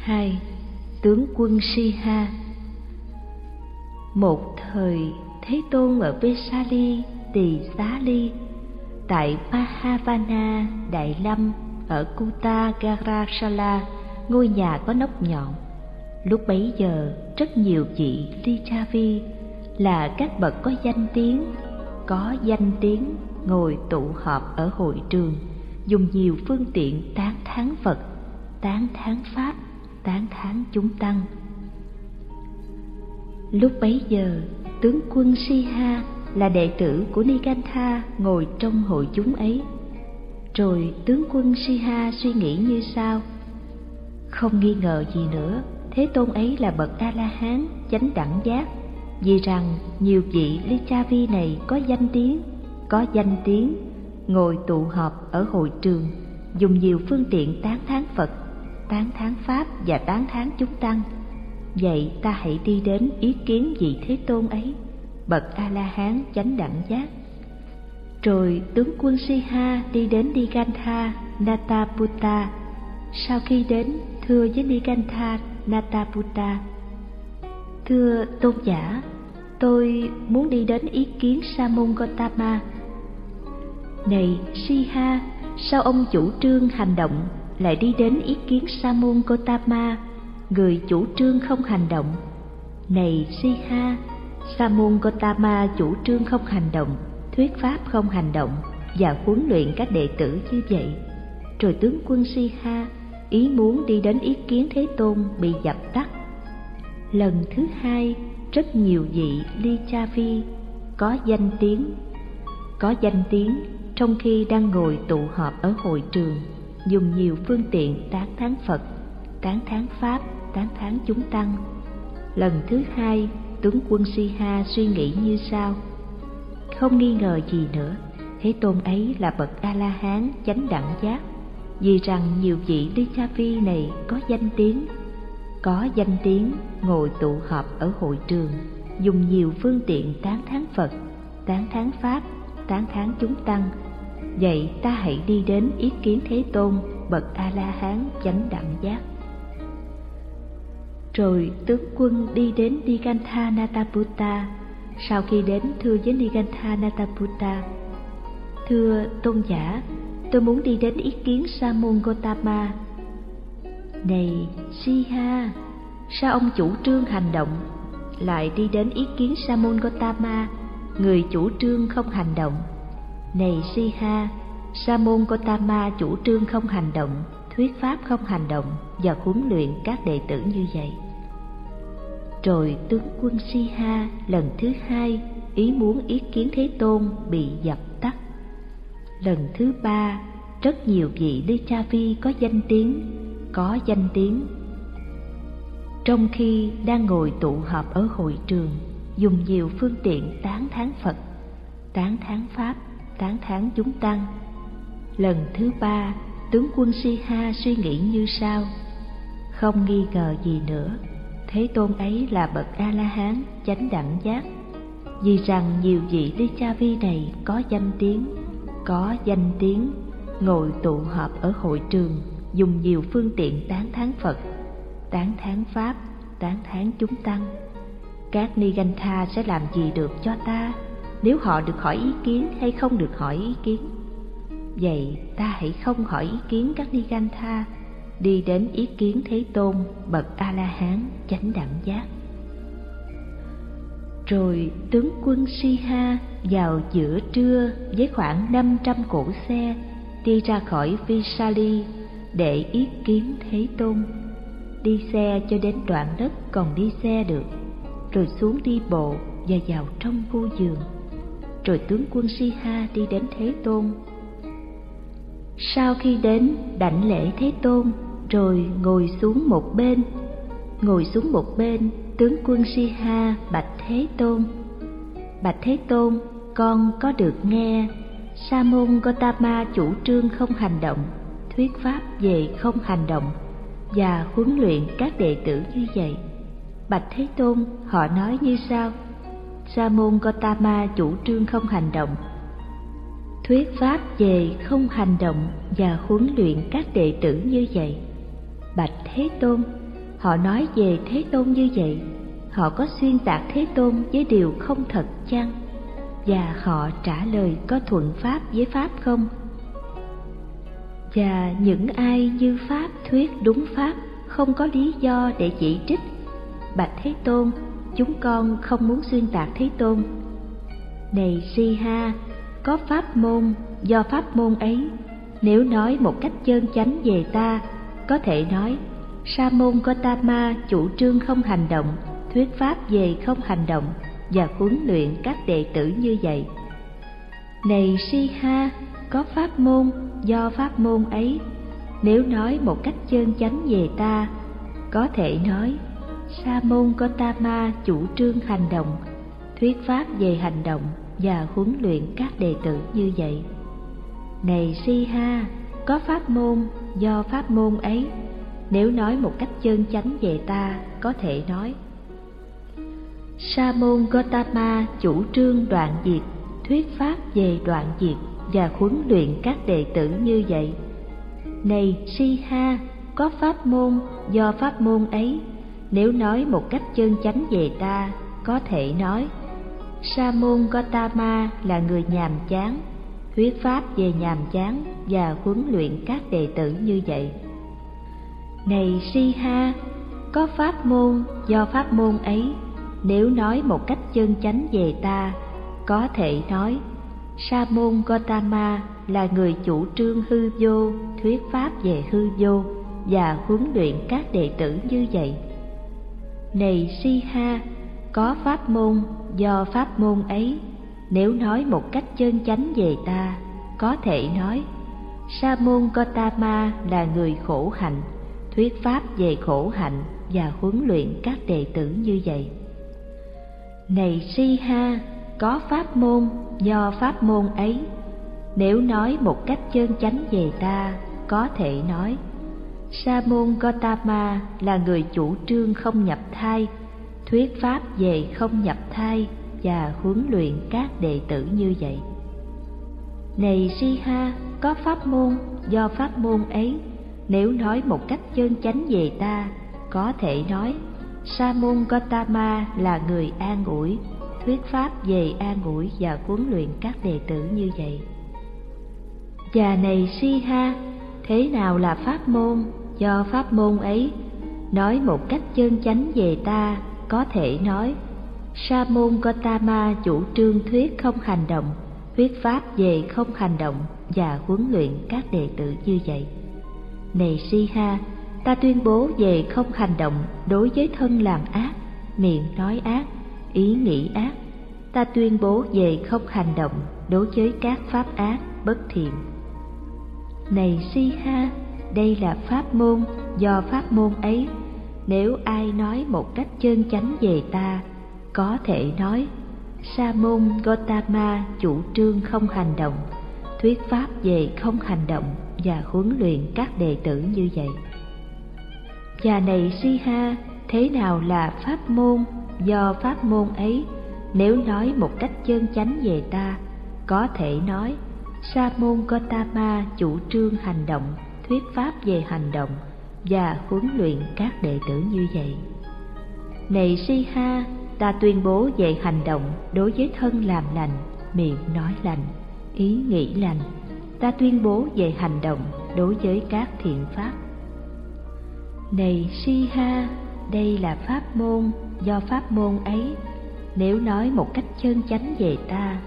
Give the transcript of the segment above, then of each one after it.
2. Tướng quân Siha Một thời Thế Tôn ở Vesali, Tỳ Xá Ly, tại Mahavana, Đại Lâm, ở Kuta Garasala, ngôi nhà có nóc nhọn. Lúc bấy giờ, rất nhiều vị Lichavi là các bậc có danh tiếng, có danh tiếng ngồi tụ họp ở hội trường, dùng nhiều phương tiện tán thán Phật, tán thán Pháp, tán thán chúng tăng. Lúc bấy giờ, tướng quân Siha là đệ tử của Nikantha ngồi trong hội chúng ấy. Rồi tướng quân Siha suy nghĩ như sau: Không nghi ngờ gì nữa, Thế Tôn ấy là bậc A-la-hán, chánh đẳng giác, vì rằng nhiều vị Lichavi này có danh tiếng, có danh tiếng, ngồi tụ họp ở hội trường, dùng nhiều phương tiện tán thán Phật, tán thán Pháp và tán thán chúng tăng. Vậy ta hãy đi đến ý kiến vị Thế Tôn ấy, bậc A-la-hán chánh đẳng giác. Rồi tướng quân Siha đi đến Digantha nataputa Sau khi đến, thưa với Digantha nataputa Thưa tôn giả, tôi muốn đi đến ý kiến Sa môn Gotama. Này Siha, sao ông chủ trương hành động lại đi đến ý kiến Sa môn Gotama, người chủ trương không hành động? Này Siha, Sa môn Gotama chủ trương không hành động, thuyết pháp không hành động và huấn luyện các đệ tử như vậy. Rồi tướng quân Siha ý muốn đi đến ý kiến Thế Tôn bị dập tắt lần thứ hai rất nhiều vị ly cha vi có danh tiếng có danh tiếng trong khi đang ngồi tụ họp ở hội trường dùng nhiều phương tiện tán thán phật, tán thán pháp, tán thán chúng tăng. Lần thứ hai, tướng quân si ha suy nghĩ như sau. Không nghi ngờ gì nữa, thế tôn ấy là bậc a la hán chánh đẳng giác. Vì rằng nhiều vị đi cha vi này có danh tiếng, có danh tiếng ngồi tụ họp ở hội trường, dùng nhiều phương tiện tán thán phật, tán thán pháp, tán thán chúng tăng vậy ta hãy đi đến ý kiến thế tôn bậc a la hán chánh đẳng giác. Rồi tướng quân đi đến Nigantha Nataputta sau khi đến thưa với Nigantha Nataputta thưa tôn giả tôi muốn đi đến ý kiến sa môn gotama này Siha, sao ông chủ trương hành động lại đi đến ý kiến sa môn gotama người chủ trương không hành động này siha, sa môn gotama chủ trương không hành động, thuyết pháp không hành động và huấn luyện các đệ tử như vậy. Rồi tướng quân siha lần thứ hai ý muốn ý kiến thế tôn bị dập tắt. Lần thứ ba, rất nhiều vị đi cha vi có danh tiếng, có danh tiếng. Trong khi đang ngồi tụ họp ở hội trường, dùng nhiều phương tiện tán thán phật, tán thán pháp tán thán chúng tăng. Lần thứ ba, tướng quân si ha suy nghĩ như sau. Không nghi ngờ gì nữa, thế tôn ấy là bậc a la hán chánh đẳng giác. Vì rằng nhiều vị đi cha vi này có danh tiếng, có danh tiếng, ngồi tụ họp ở hội trường, dùng nhiều phương tiện tán thán phật, tán thán pháp, tán thán chúng tăng. Các nigantha sẽ làm gì được cho ta? Nếu họ được hỏi ý kiến hay không được hỏi ý kiến vậy ta hãy không hỏi ý kiến các ni gantha đi đến ý kiến thế tôn bậc a la hán chánh đẳng giác rồi tướng quân Siha vào giữa trưa với khoảng 500 cỗ xe đi ra khỏi Visali để ý kiến Thế Tôn. Đi xe cho đến đoạn đất còn đi xe được, rồi xuống đi bộ và vào trong khu giường. Rồi tướng quân Si-ha đi đến Thế Tôn. Sau khi đến đảnh lễ Thế Tôn, rồi ngồi xuống một bên. Ngồi xuống một bên, tướng quân Si-ha bạch Thế Tôn. Bạch Thế Tôn, con có được nghe Sa môn Gotama chủ trương không hành động thuyết pháp về không hành động và huấn luyện các đệ tử như vậy. Bạch Thế Tôn họ nói như sau: Sa môn Gotama chủ trương không hành động. Thuyết pháp về không hành động và huấn luyện các đệ tử như vậy. Bạch Thế Tôn, họ nói về Thế Tôn như vậy, họ có xuyên tạc Thế Tôn với điều không thật chăng? Và họ trả lời có thuận pháp với Pháp không? Và những ai như Pháp thuyết đúng Pháp không có lý do để chỉ trích. Bạch Thế Tôn, chúng con không muốn xuyên tạc Thế Tôn. Này Si Ha, có pháp môn, do pháp môn ấy, nếu nói một cách chân chánh về ta, có thể nói Sa môn Gotama chủ trương không hành động, thuyết pháp về không hành động và huấn luyện các đệ tử như vậy. Này Si Ha, có pháp môn, do pháp môn ấy, nếu nói một cách chân chánh về ta, có thể nói Sa môn Gotama chủ trương hành động, thuyết pháp về hành động và huấn luyện các đệ tử như vậy. Này Si Ha, có pháp môn, do pháp môn ấy, nếu nói một cách chân chánh về ta, có thể nói Sa môn Gotama chủ trương đoạn diệt, thuyết pháp về đoạn diệt và huấn luyện các đệ tử như vậy. Này Si Ha, có pháp môn, do pháp môn ấy, nếu nói một cách chân chánh về ta, có thể nói Sa môn Gotama là người nhàm chán, thuyết pháp về nhàm chán và huấn luyện các đệ tử như vậy. Này Si Ha, có pháp môn, do pháp môn ấy, nếu nói một cách chân chánh về ta, có thể nói Sa môn Gotama là người chủ trương hư vô, thuyết pháp về hư vô và huấn luyện các đệ tử như vậy. Này Si Ha, có pháp môn, do pháp môn ấy, nếu nói một cách chân chánh về ta, có thể nói Sa môn Gotama là người khổ hạnh, thuyết pháp về khổ hạnh và huấn luyện các đệ tử như vậy. Này Si Ha, có pháp môn, do pháp môn ấy, nếu nói một cách chân chánh về ta, có thể nói Sa môn Gotama là người chủ trương không nhập thai, thuyết pháp về không nhập thai và huấn luyện các đệ tử như vậy. Này Si Ha, có pháp môn, do pháp môn ấy, nếu nói một cách chân chánh về ta, có thể nói Sa môn Gotama là người an ủi, thuyết pháp về an ủi và huấn luyện các đệ tử như vậy. Và này Si Ha, thế nào là pháp môn? Do pháp môn ấy, nói một cách chân chánh về ta, có thể nói Sa môn Gotama chủ trương thuyết không hành động, thuyết pháp về không hành động và huấn luyện các đệ tử như vậy. Này Si Ha, ta tuyên bố về không hành động đối với thân làm ác, miệng nói ác, ý nghĩ ác. Ta tuyên bố về không hành động đối với các pháp ác, bất thiện. Này Si Ha, đây là pháp môn, do pháp môn ấy, nếu ai nói một cách chân chánh về ta, có thể nói Sa môn Gotama chủ trương không hành động, thuyết pháp về không hành động và huấn luyện các đệ tử như vậy. Và này Si Ha, thế nào là pháp môn? Do pháp môn ấy, nếu nói một cách chân chánh về ta, có thể nói Sa môn Gotama chủ trương hành động, thuyết pháp về hành động và huấn luyện các đệ tử như vậy. Này Si Ha, ta tuyên bố về hành động đối với thân làm lành, miệng nói lành, ý nghĩ lành. Ta tuyên bố về hành động đối với các thiện pháp. Này Si Ha, đây là pháp môn, do pháp môn ấy, nếu nói một cách chân chánh về ta,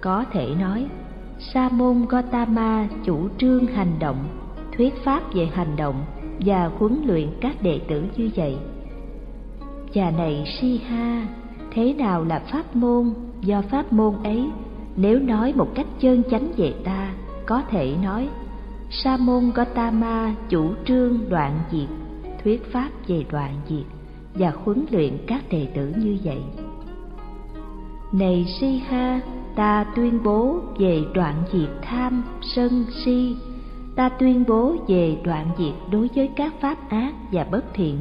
có thể nói Sa môn Gotama chủ trương hành động, thuyết pháp về hành động và huấn luyện các đệ tử như vậy. Và này Si Ha, thế nào là pháp môn? Do pháp môn ấy, nếu nói một cách chân chánh về ta, có thể nói Sa môn Gotama chủ trương đoạn diệt, thuyết pháp về đoạn diệt và huấn luyện các đệ tử như vậy. Này Si Ha, ta tuyên bố về đoạn diệt tham, sân, si, ta tuyên bố về đoạn diệt đối với các pháp ác và bất thiện.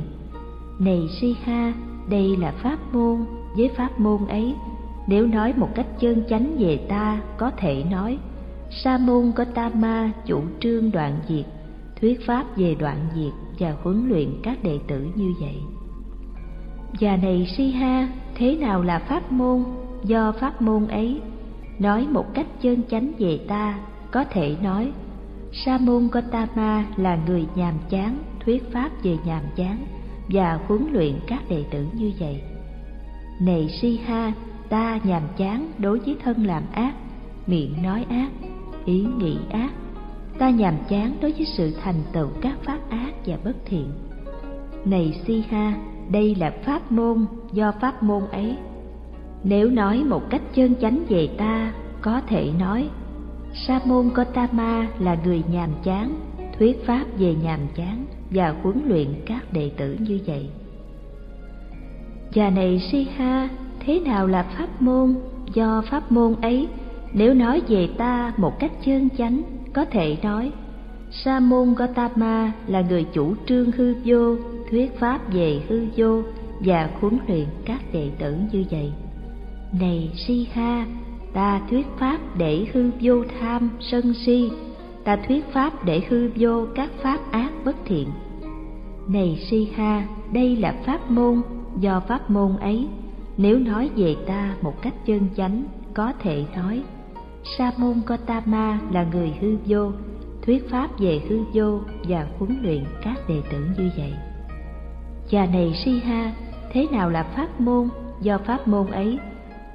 Này Si Ha, đây là pháp môn, với pháp môn ấy, nếu nói một cách chân chánh về ta, có thể nói, Sa môn có tam ma chủ trương đoạn diệt, thuyết pháp về đoạn diệt và huấn luyện các đệ tử như vậy. Và này si ha, thế nào là pháp môn? Do pháp môn ấy, nói một cách chân chánh về ta, có thể nói, Sa môn Gotama là người nhàm chán, thuyết pháp về nhàm chán và huấn luyện các đệ tử như vậy. Này si ha, ta nhàm chán đối với thân làm ác, miệng nói ác, ý nghĩ ác. Ta nhàm chán đối với sự thành tựu các pháp ác và bất thiện. Này si ha, đây là pháp môn do pháp môn ấy nếu nói một cách chân chánh về ta, có thể nói, sa môn gotama là người nhàm chán, thuyết pháp về nhàm chán và huấn luyện các đệ tử như vậy. Và này siha thế nào là pháp môn? Do pháp môn ấy, nếu nói về ta một cách chân chánh, có thể nói, sa môn gotama là người chủ trương hư vô, thuyết pháp về hư vô và huấn luyện các đệ tử như vậy này si kha ta thuyết pháp để hư vô tham sân si. Ta thuyết pháp để hư vô các pháp ác bất thiện. Này si kha đây là pháp môn, do pháp môn ấy. Nếu nói về ta một cách chân chánh, có thể nói, sa môn gotama là người hư vô, thuyết pháp về hư vô và huấn luyện các đệ tử như vậy. Và này si ha, thế nào là pháp môn, do pháp môn ấy?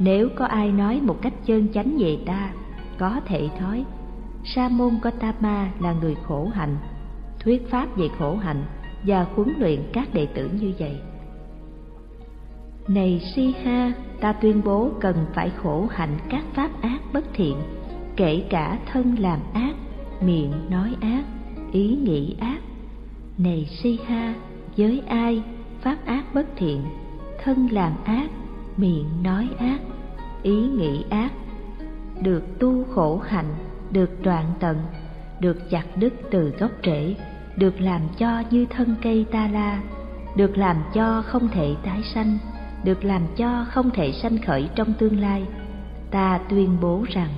Nếu có ai nói một cách chân chánh về ta, có thể thói, sa môn gotama là người khổ hạnh, thuyết pháp về khổ hạnh và huấn luyện các đệ tử như vậy. Này si ha, ta tuyên bố cần phải khổ hạnh các pháp ác bất thiện, kể cả thân làm ác, miệng nói ác, ý nghĩ ác. Này si ha với ai, pháp ác bất thiện, thân làm ác miệng nói ác, ý nghĩ ác, được tu khổ hạnh, được đoạn tận, được chặt đứt từ gốc rễ, được làm cho như thân cây ta la, được làm cho không thể tái sanh, được làm cho không thể sanh khởi trong tương lai. Ta tuyên bố rằng,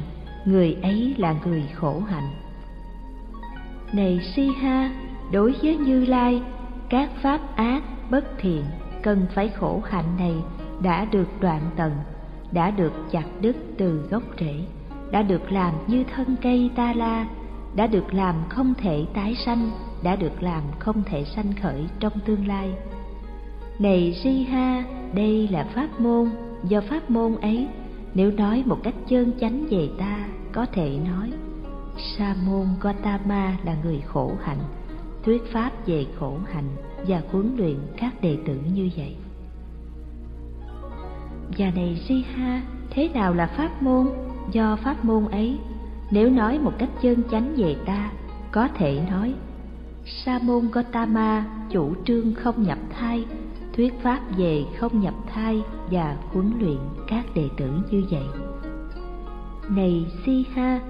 người ấy là người khổ hạnh. Này si ha, đối với như lai, các pháp ác bất thiện cần phải khổ hạnh này đã được đoạn tận, đã được chặt đứt từ gốc rễ, đã được làm như thân cây ta la, đã được làm không thể tái sanh, đã được làm không thể sanh khởi trong tương lai. Này si ha, đây là pháp môn, do pháp môn ấy, nếu nói một cách chơn chánh về ta, có thể nói, sa môn gotama là người khổ hạnh, thuyết pháp về khổ hạnh và huấn luyện các đệ tử như vậy và này si ha, thế nào là pháp môn? Do pháp môn ấy, nếu nói một cách chân chánh về ta, có thể nói, sa môn gotama chủ trương không nhập thai, thuyết pháp về không nhập thai và huấn luyện các đệ tử như vậy. Này si ha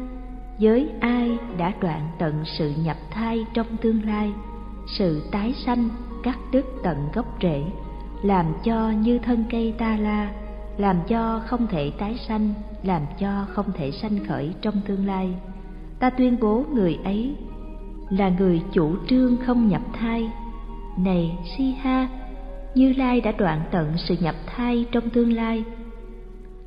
với ai đã đoạn tận sự nhập thai trong tương lai? Sự tái sanh cắt đứt tận gốc rễ, làm cho như thân cây ta la làm cho không thể tái sanh, làm cho không thể sanh khởi trong tương lai. Ta tuyên bố người ấy là người chủ trương không nhập thai. Này si ha như lai đã đoạn tận sự nhập thai trong tương lai.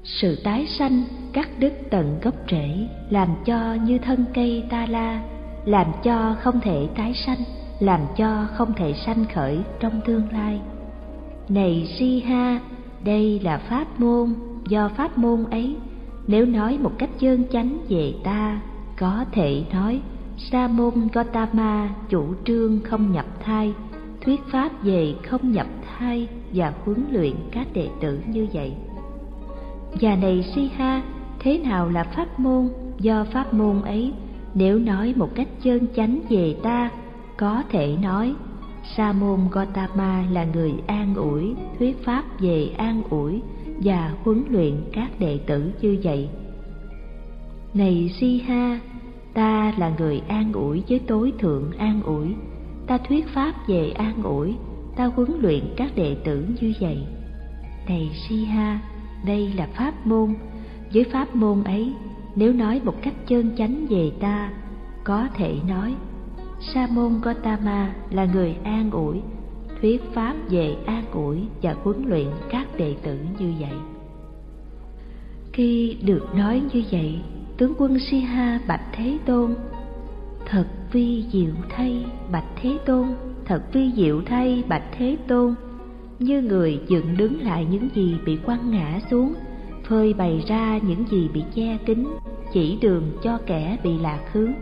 Sự tái sanh cắt đứt tận gốc rễ, làm cho như thân cây ta la, làm cho không thể tái sanh, làm cho không thể sanh khởi trong tương lai. Này si ha đây là pháp môn, do pháp môn ấy, nếu nói một cách chân chánh về ta, có thể nói, sa môn gotama chủ trương không nhập thai, thuyết pháp về không nhập thai và huấn luyện các đệ tử như vậy. Và này si ha, thế nào là pháp môn? Do pháp môn ấy, nếu nói một cách chân chánh về ta, có thể nói sa môn gotama là người an ủi, thuyết pháp về an ủi và huấn luyện các đệ tử như vậy. Này si ha ta là người an ủi với tối thượng an ủi. Ta thuyết pháp về an ủi, ta huấn luyện các đệ tử như vậy. Này si ha đây là pháp môn. Với pháp môn ấy, nếu nói một cách chân chánh về ta, có thể nói sa môn gotama là người an ủi, thuyết pháp về an ủi và huấn luyện các đệ tử như vậy. Khi được nói như vậy, tướng quân siha bạch thế tôn, thật vi diệu thay, bạch thế tôn, thật vi diệu thay, bạch thế tôn. Như người dựng đứng lại những gì bị quăng ngã xuống, phơi bày ra những gì bị che kín, chỉ đường cho kẻ bị lạc hướng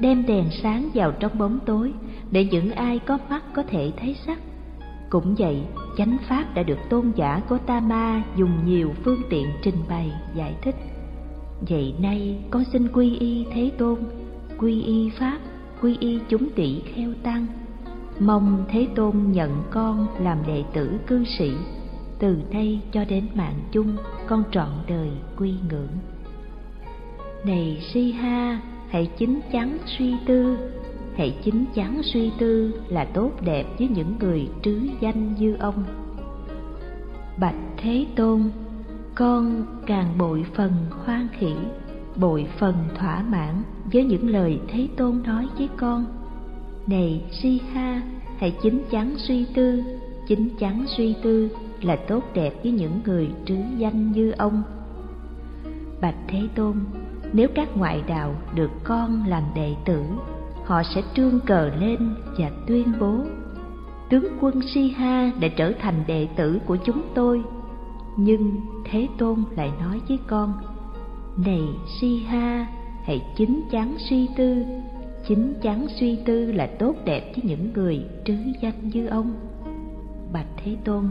đem đèn sáng vào trong bóng tối để những ai có mắt có thể thấy sắc. Cũng vậy, chánh pháp đã được tôn giả Gotama dùng nhiều phương tiện trình bày, giải thích. Vậy nay con xin quy y thế tôn, quy y pháp, quy y chúng tỷ kheo tăng. Mong thế tôn nhận con làm đệ tử cư sĩ. Từ nay cho đến mạng chung, con trọn đời quy ngưỡng. Này si ha hãy chính chắn suy tư. Hãy chính chắn suy tư là tốt đẹp với những người trứ danh như ông. Bạch thế tôn, con càng bội phần hoan khỉ bội phần thỏa mãn với những lời thế tôn nói với con. Này si ha hãy chính chắn suy tư, chính chắn suy tư là tốt đẹp với những người trứ danh như ông. Bạch thế tôn nếu các ngoại đạo được con làm đệ tử, họ sẽ trương cờ lên và tuyên bố, tướng quân Siha đã trở thành đệ tử của chúng tôi. Nhưng thế tôn lại nói với con, này Siha, hãy chính chắn suy tư. Chính chắn suy tư là tốt đẹp với những người trứ danh như ông. Bạch thế tôn,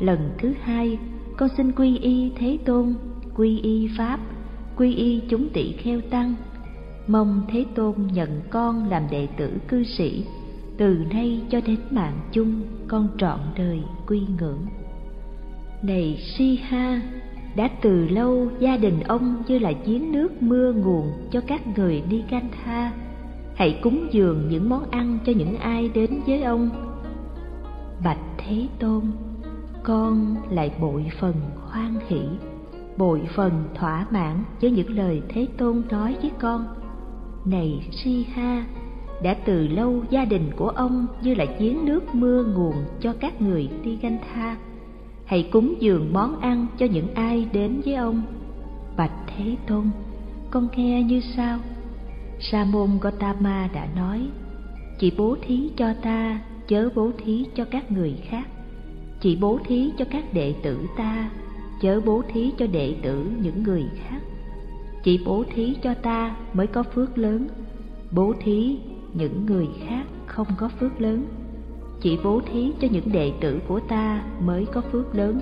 lần thứ hai, con xin quy y thế tôn, quy y pháp quy y chúng tỷ kheo tăng. Mong thế tôn nhận con làm đệ tử cư sĩ, từ nay cho đến mạng chung con trọn đời quy ngưỡng. Này si ha, đã từ lâu gia đình ông như là giếng nước mưa nguồn cho các người đi canh tha. Hãy cúng dường những món ăn cho những ai đến với ông. Bạch thế tôn, con lại bội phần hoan hỷ bội phần thỏa mãn với những lời thế tôn nói với con. Này si ha đã từ lâu gia đình của ông như là giếng nước mưa nguồn cho các người đi ganh tha. Hãy cúng dường món ăn cho những ai đến với ông. Bạch thế tôn, con nghe như sao? Sa môn gotama đã nói, chỉ bố thí cho ta, chớ bố thí cho các người khác. Chỉ bố thí cho các đệ tử ta chớ bố thí cho đệ tử những người khác. Chỉ bố thí cho ta mới có phước lớn. Bố thí những người khác không có phước lớn. Chỉ bố thí cho những đệ tử của ta mới có phước lớn.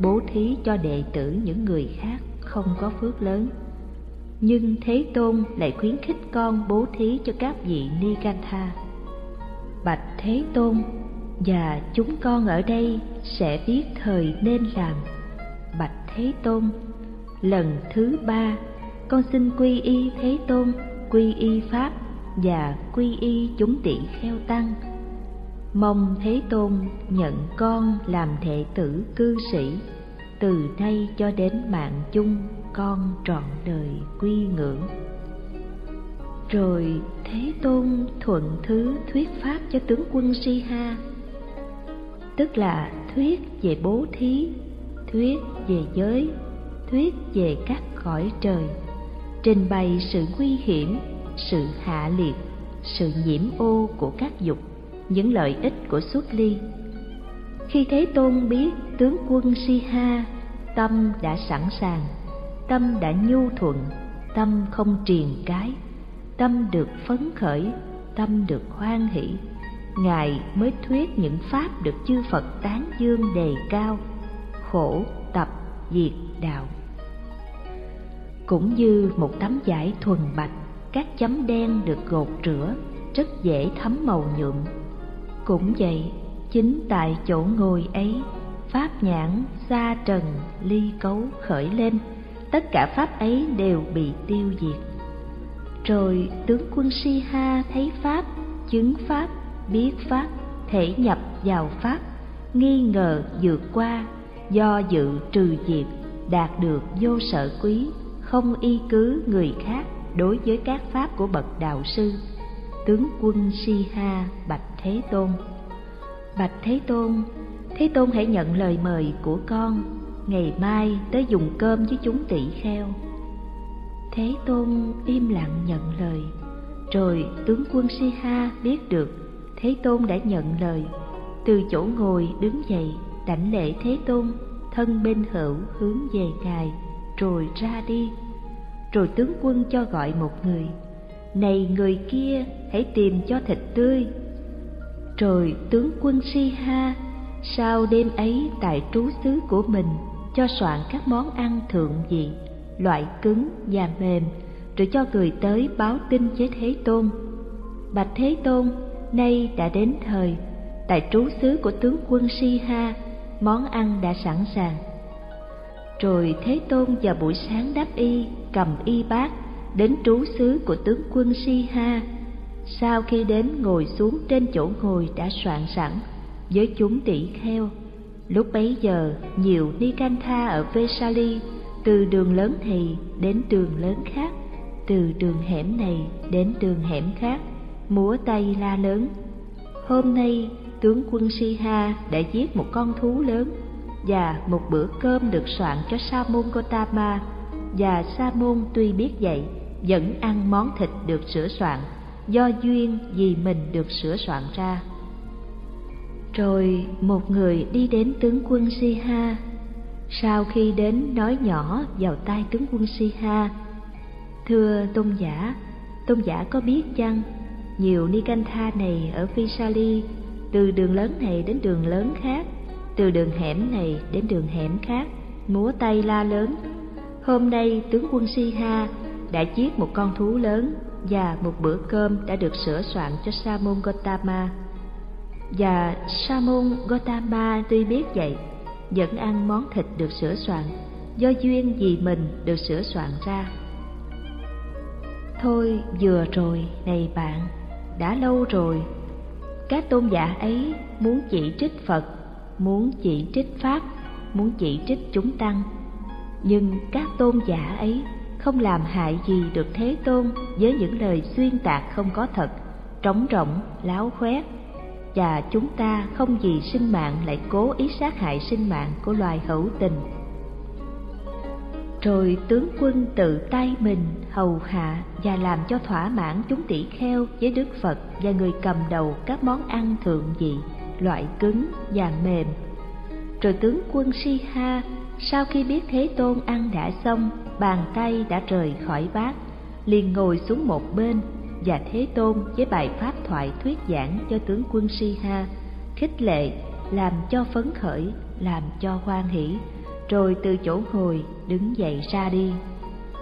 Bố thí cho đệ tử những người khác không có phước lớn. Nhưng thế tôn lại khuyến khích con bố thí cho các vị ni tha bạch thế tôn, và chúng con ở đây sẽ biết thời nên làm bạch thế tôn. Lần thứ ba, con xin quy y thế tôn, quy y pháp và quy y chúng tỷ kheo tăng. Mong thế tôn nhận con làm đệ tử cư sĩ, từ nay cho đến mạng chung con trọn đời quy ngưỡng. Rồi thế tôn thuận thứ thuyết pháp cho tướng quân si ha, tức là thuyết về bố thí thuyết về giới, thuyết về các cõi trời, trình bày sự nguy hiểm, sự hạ liệt, sự nhiễm ô của các dục, những lợi ích của xuất ly. Khi thế tôn biết tướng quân si ha tâm đã sẵn sàng, tâm đã nhu thuận, tâm không triền cái, tâm được phấn khởi, tâm được hoan hỷ, ngài mới thuyết những pháp được chư phật tán dương đề cao khổ tập diệt đạo. Cũng như một tấm vải thuần bạch, các chấm đen được gột rửa, rất dễ thấm màu nhuộm. Cũng vậy, chính tại chỗ ngồi ấy, pháp nhãn xa trần ly cấu khởi lên, tất cả pháp ấy đều bị tiêu diệt. Rồi tướng quân si ha thấy pháp, chứng pháp, biết pháp, thể nhập vào pháp, nghi ngờ vượt qua do dự trừ diệt, đạt được vô sở quý, không y cứ người khác đối với các pháp của bậc đạo sư. Tướng quân si ha bạch thế tôn. Bạch thế tôn thế tôn hãy nhận lời mời của con, ngày mai tới dùng cơm với chúng tỷ kheo. Thế tôn im lặng nhận lời. Rồi tướng quân si ha biết được, thế tôn đã nhận lời, từ chỗ ngồi đứng dậy đảnh lễ thế tôn, thân bên hữu hướng về ngài, rồi ra đi. Rồi tướng quân cho gọi một người, này người kia, hãy tìm cho thịt tươi. Rồi tướng quân si ha sau đêm ấy tại trú xứ của mình, cho soạn các món ăn thượng vị, loại cứng và mềm, rồi cho người tới báo tin với thế tôn. Bạch thế tôn, nay đã đến thời, tại trú xứ của tướng quân si ha món ăn đã sẵn sàng. Rồi thế tôn vào buổi sáng đáp y, cầm y bát, đến trú xứ của tướng quân si ha sau khi đến ngồi xuống trên chỗ ngồi đã soạn sẵn, với chúng tỷ kheo. Lúc bấy giờ, nhiều ni canh tha ở vesali, từ đường lớn này đến đường lớn khác, từ đường hẻm này đến đường hẻm khác, múa tay la lớn. Hôm nay tướng quân siha đã giết một con thú lớn và một bữa cơm được soạn cho sa môn gotama và sa môn tuy biết vậy, vẫn ăn món thịt được sửa soạn, do duyên vì mình được sửa soạn ra. Rồi một người đi đến tướng quân siha sau khi đến nói nhỏ vào tai tướng quân siha thưa tôn giả tôn giả có biết chăng, nhiều ni này ở visali từ đường lớn này đến đường lớn khác, từ đường hẻm này đến đường hẻm khác, múa tay la lớn. Hôm nay, tướng quân si ha đã giết một con thú lớn và một bữa cơm đã được sửa soạn cho sa môn gotama và sa môn gotama tuy biết vậy, vẫn ăn món thịt được sửa soạn, do duyên vì mình được sửa soạn ra. Thôi vừa rồi này bạn, đã lâu rồi các tôn giả ấy muốn chỉ trích phật, muốn chỉ trích pháp, muốn chỉ trích chúng tăng. Nhưng các tôn giả ấy không làm hại gì được thế tôn với những lời xuyên tạc không có thật, trống rỗng, láo khoét. Và chúng ta không vì sinh mạng lại cố ý sát hại sinh mạng của loài hữu tình rồi tướng quân tự tay mình hầu hạ và làm cho thỏa mãn chúng tỷ kheo với đức phật và người cầm đầu các món ăn thượng vị, loại cứng và mềm. Rồi tướng quân si ha sau khi biết thế tôn ăn đã xong, bàn tay đã rời khỏi bát, liền ngồi xuống một bên và thế tôn với bài pháp thoại thuyết giảng cho tướng quân si ha khích lệ, làm cho phấn khởi, làm cho hoan hỷ rồi từ chỗ ngồi đứng dậy ra đi.